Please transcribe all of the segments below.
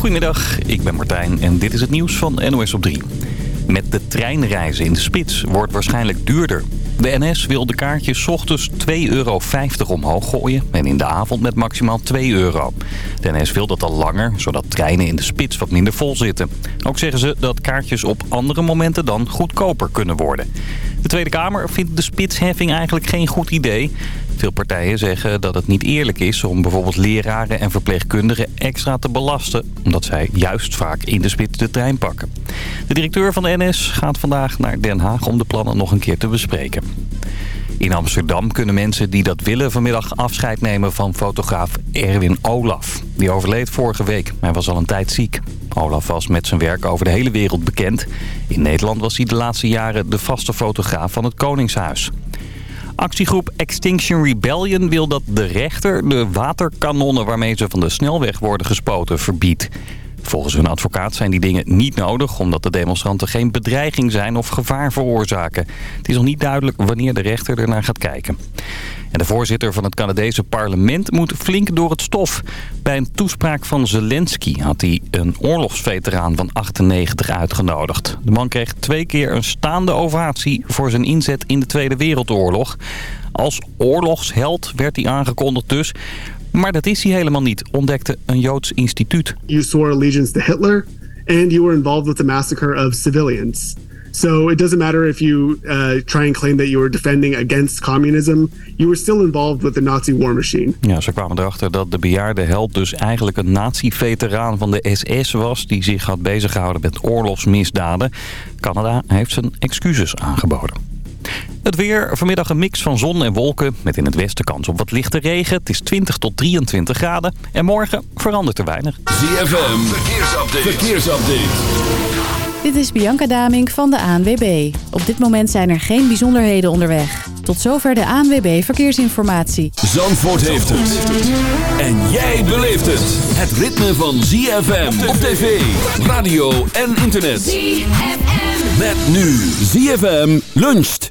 Goedemiddag, ik ben Martijn en dit is het nieuws van NOS op 3. Met de treinreizen in de spits wordt waarschijnlijk duurder. De NS wil de kaartjes ochtends 2,50 euro omhoog gooien en in de avond met maximaal 2 euro. De NS wil dat al langer, zodat treinen in de spits wat minder vol zitten. Ook zeggen ze dat kaartjes op andere momenten dan goedkoper kunnen worden. De Tweede Kamer vindt de spitsheffing eigenlijk geen goed idee. Veel partijen zeggen dat het niet eerlijk is om bijvoorbeeld leraren en verpleegkundigen extra te belasten. Omdat zij juist vaak in de spits de trein pakken. De directeur van de NS gaat vandaag naar Den Haag om de plannen nog een keer te bespreken. In Amsterdam kunnen mensen die dat willen vanmiddag afscheid nemen van fotograaf Erwin Olaf. Die overleed vorige week. Hij was al een tijd ziek. Olaf was met zijn werk over de hele wereld bekend. In Nederland was hij de laatste jaren de vaste fotograaf van het Koningshuis. Actiegroep Extinction Rebellion wil dat de rechter de waterkanonnen waarmee ze van de snelweg worden gespoten verbiedt. Volgens hun advocaat zijn die dingen niet nodig... omdat de demonstranten geen bedreiging zijn of gevaar veroorzaken. Het is nog niet duidelijk wanneer de rechter ernaar gaat kijken. En de voorzitter van het Canadese parlement moet flink door het stof. Bij een toespraak van Zelensky had hij een oorlogsveteraan van 98 uitgenodigd. De man kreeg twee keer een staande ovatie voor zijn inzet in de Tweede Wereldoorlog. Als oorlogsheld werd hij aangekondigd dus. Maar dat is hij helemaal niet, ontdekte een Joods instituut. You swore allegiance to Hitler and you were involved with the massacre of civilians. So it doesn't matter if you uh, try and claim that you were defending against communism. You were still involved with the Nazi war machine. Ja, ze kwamen erachter dat de bejaarde held dus eigenlijk een nazi-veteraan van de SS was... die zich had beziggehouden met oorlogsmisdaden. Canada heeft zijn excuses aangeboden. Het weer, vanmiddag een mix van zon en wolken... met in het westen kans op wat lichte regen. Het is 20 tot 23 graden. En morgen verandert er weinig. ZFM, verkeersupdate. verkeersupdate. Dit is Bianca Damink van de ANWB. Op dit moment zijn er geen bijzonderheden onderweg. Tot zover de ANWB Verkeersinformatie. Zandvoort heeft het. En jij beleeft het. Het ritme van ZFM op tv, radio en internet. ZFM. Met nu ZFM luncht.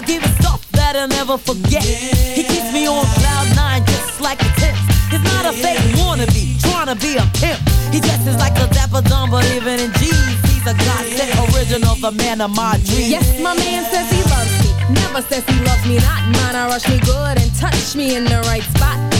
So I give him stuff that I'll never forget. He keeps me on cloud nine just like a tent. He's not a fake wannabe, trying to be a pimp. He dresses like a dapper dumb, but even in jeans, he's a godsend original, the man of my dreams. Yes, my man says he loves me. Never says he loves me not. Mine, I rush me good and touch me in the right spot.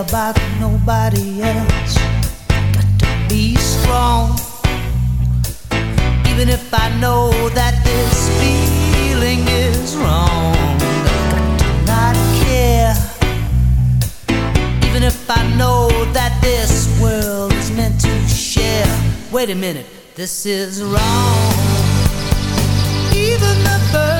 about nobody else. Got to be strong, even if I know that this feeling is wrong. Got to not care, even if I know that this world is meant to share. Wait a minute, this is wrong. Even the birds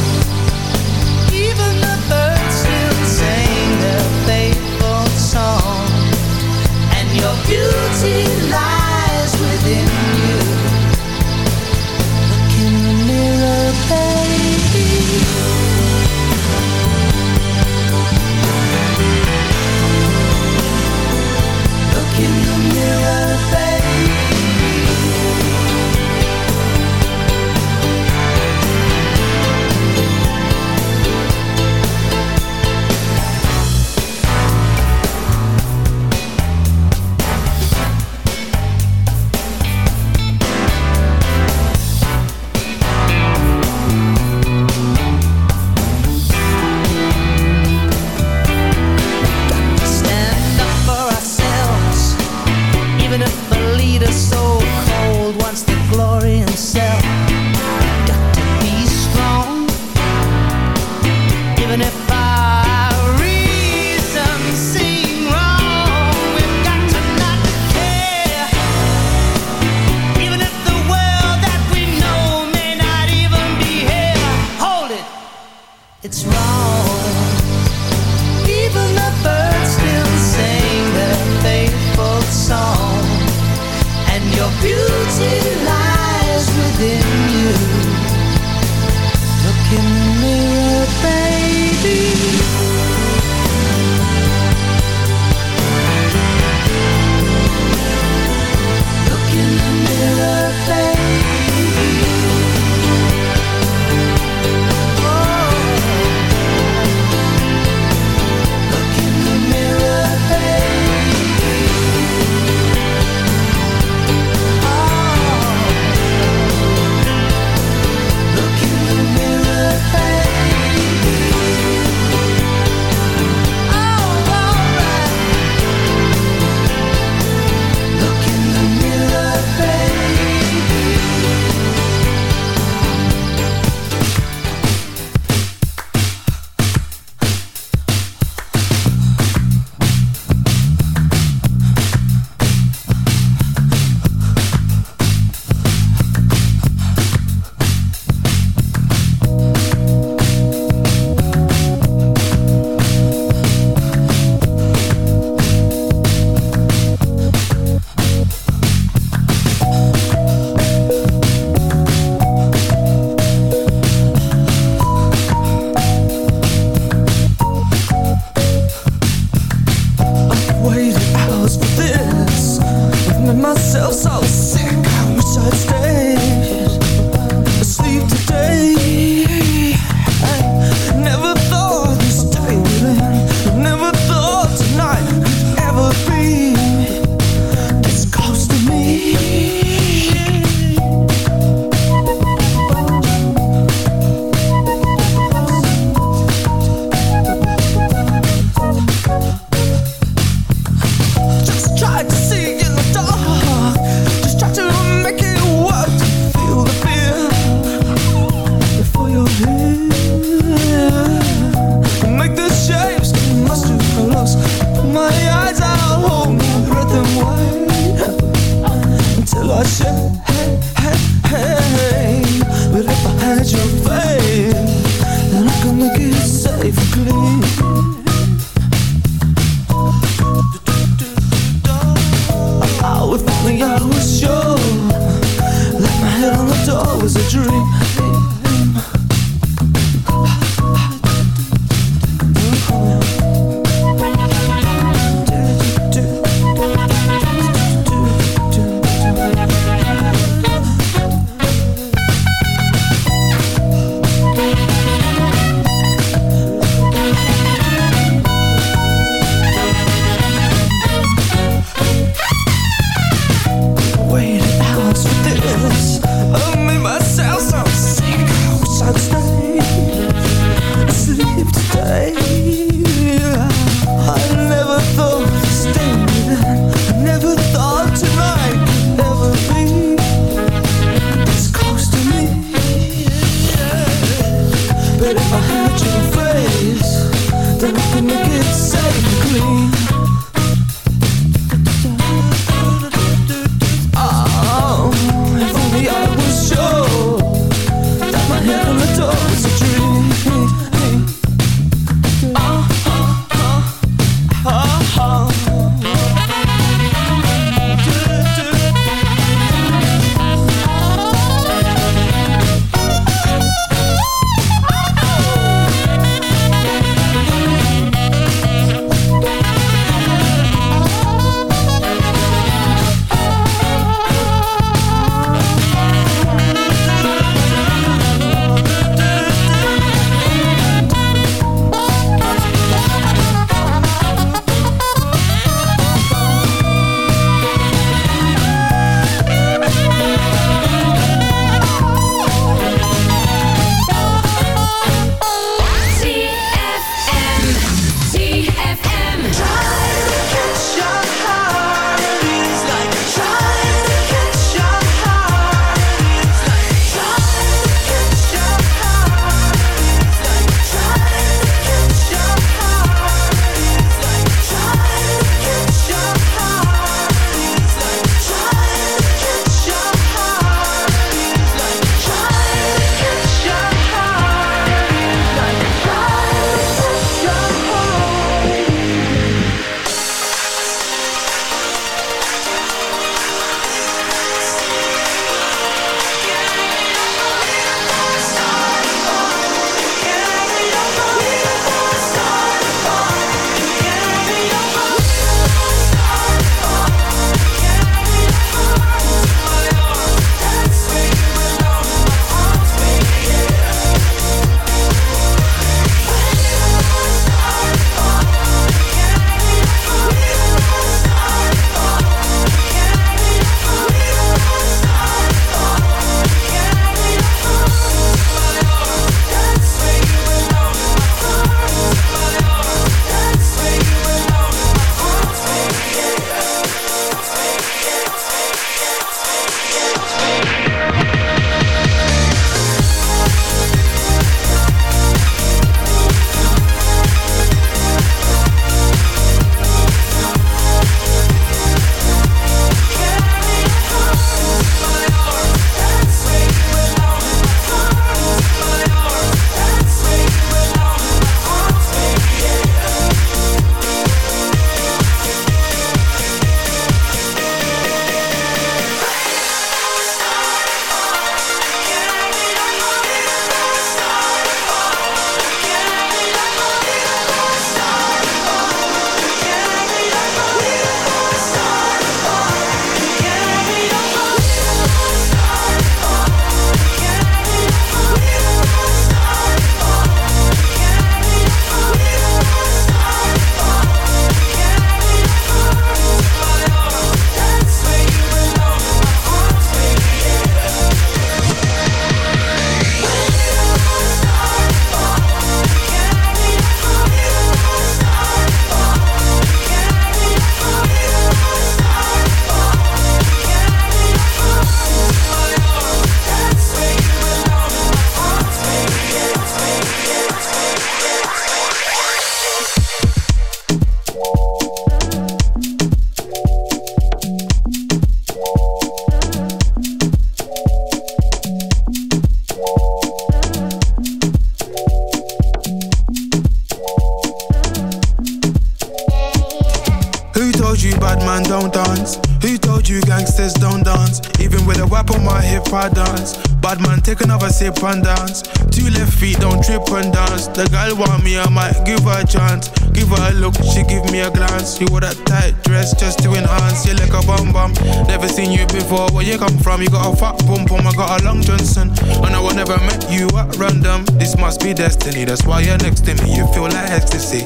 You wore that tight dress just to enhance. You like a bum bum. Never seen you before. Where you come from? You got a fat bum bum. I got a long Johnson. And I will never met you at random. This must be destiny. That's why you're next to me. You feel like ecstasy.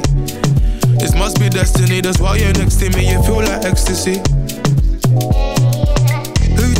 This must be destiny, that's why you're next to me, you feel like ecstasy.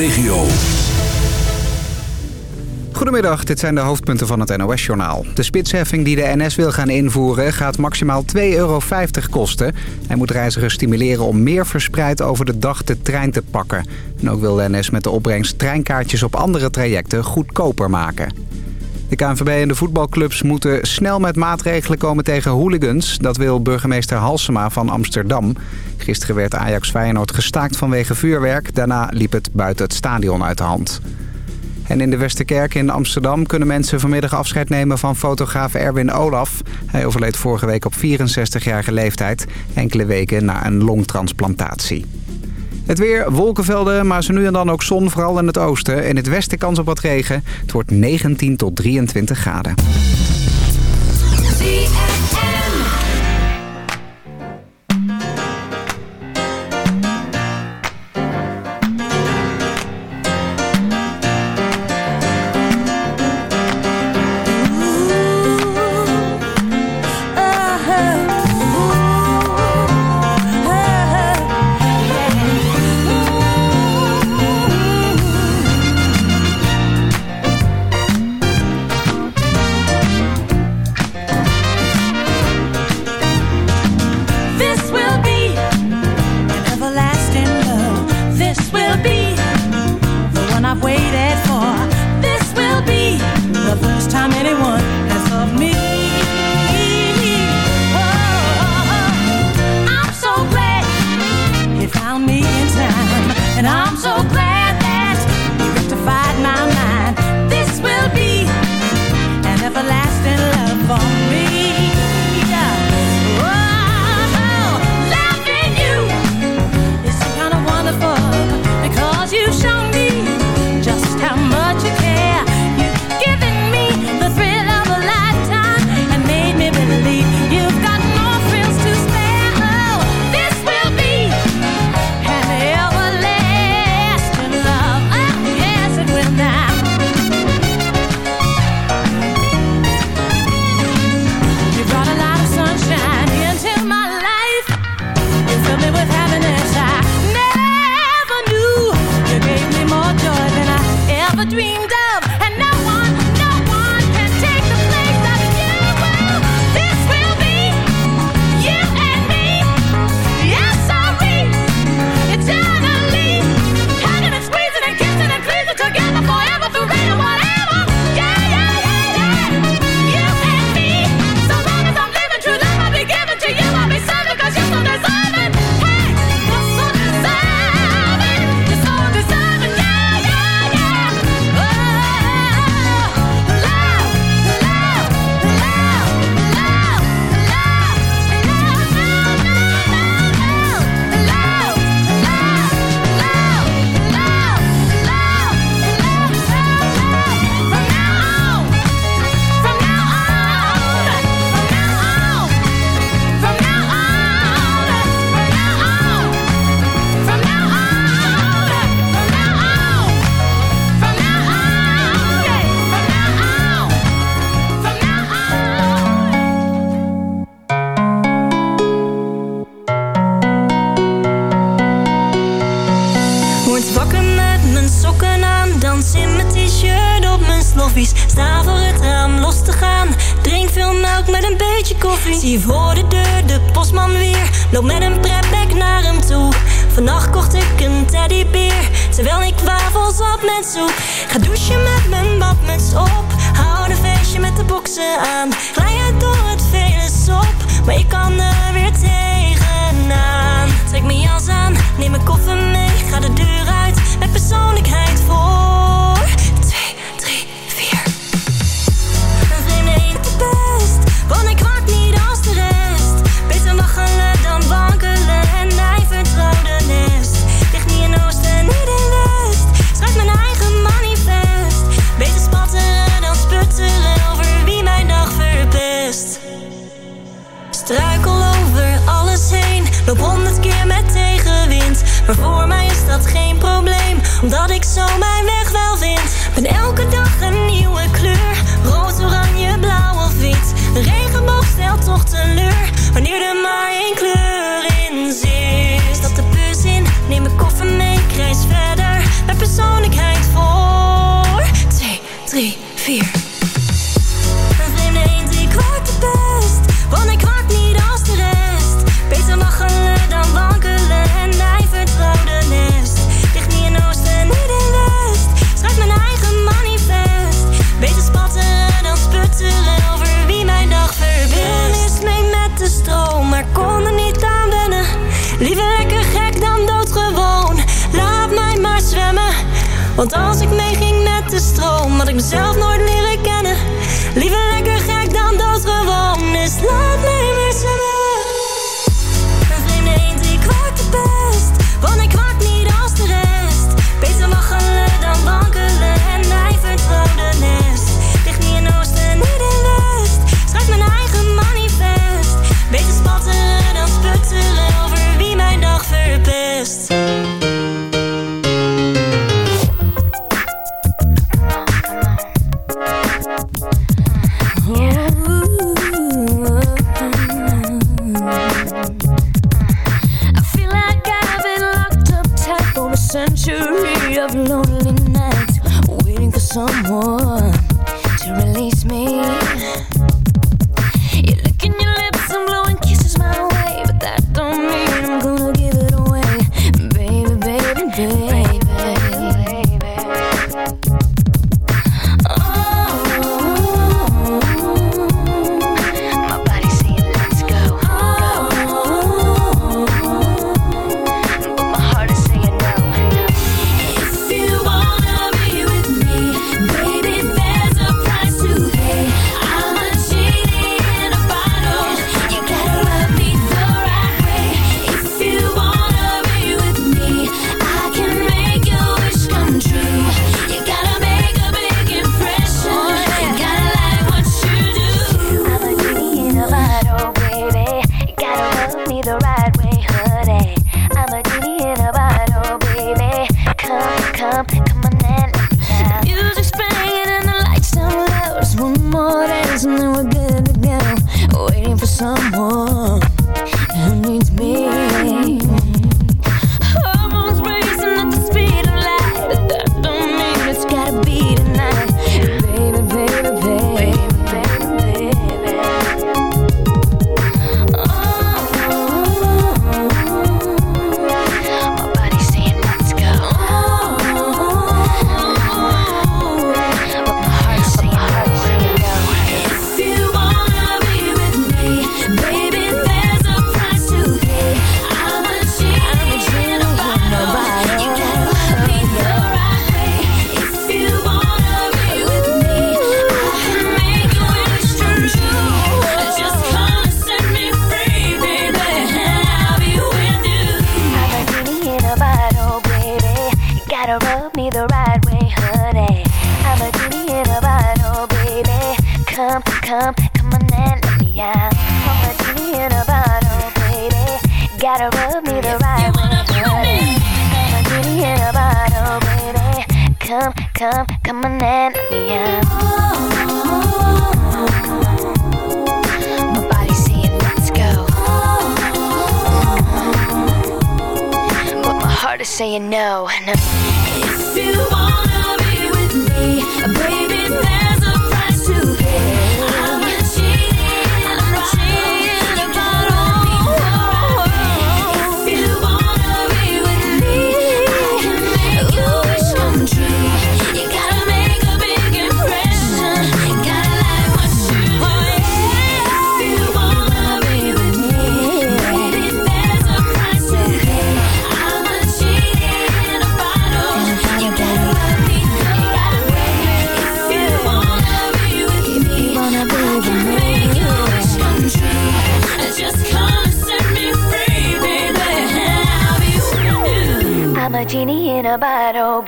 regio. Goedemiddag, dit zijn de hoofdpunten van het NOS-journaal. De spitsheffing die de NS wil gaan invoeren gaat maximaal 2,50 euro kosten. en moet reizigers stimuleren om meer verspreid over de dag de trein te pakken. En ook wil de NS met de opbrengst treinkaartjes op andere trajecten goedkoper maken. De KNVB en de voetbalclubs moeten snel met maatregelen komen tegen hooligans. Dat wil burgemeester Halsema van Amsterdam. Gisteren werd Ajax Feyenoord gestaakt vanwege vuurwerk. Daarna liep het buiten het stadion uit de hand. En in de Westerkerk in Amsterdam kunnen mensen vanmiddag afscheid nemen van fotograaf Erwin Olaf. Hij overleed vorige week op 64-jarige leeftijd, enkele weken na een longtransplantatie. Het weer, wolkenvelden, maar zo nu en dan ook zon, vooral in het oosten. In het westen kans op wat regen. Het wordt 19 tot 23 graden.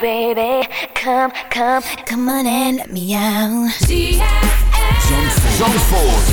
baby. Come, come, come on and let me out. Jump, jump, Zandvoort.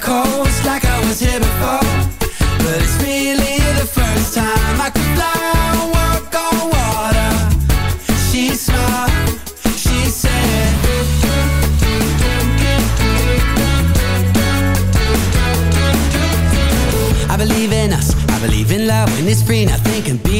miracles like I was here before. But it's really the first time I could fly walk on water. She smiled, she said, I believe in us. I believe in love when it's free, nothing can beat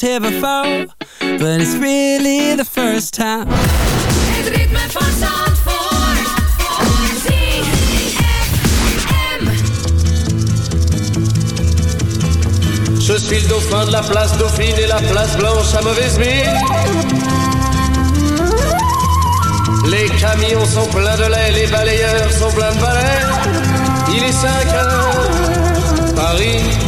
was here before, but it's really the first time. Het ritme van. Je suis le dauphin de la place Dauphine et la place Blanche à mauvaise mine. Les camions sont pleins de lait, les balayeurs sont pleins de balais. Il est 5 heures, Paris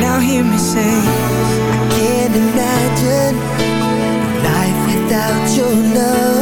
Now hear me say I can't imagine life without your love.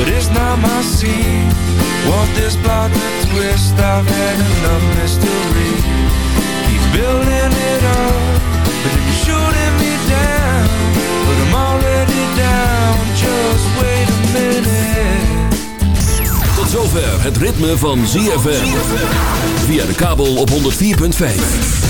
but it's not my scene. Want this plot to twist? I've had enough mystery. Keep building it up, but then you're shooting me down. But I'm already down. Just wait a minute. Tot zover het ritme van ZFM. Via de kabel op 104.5.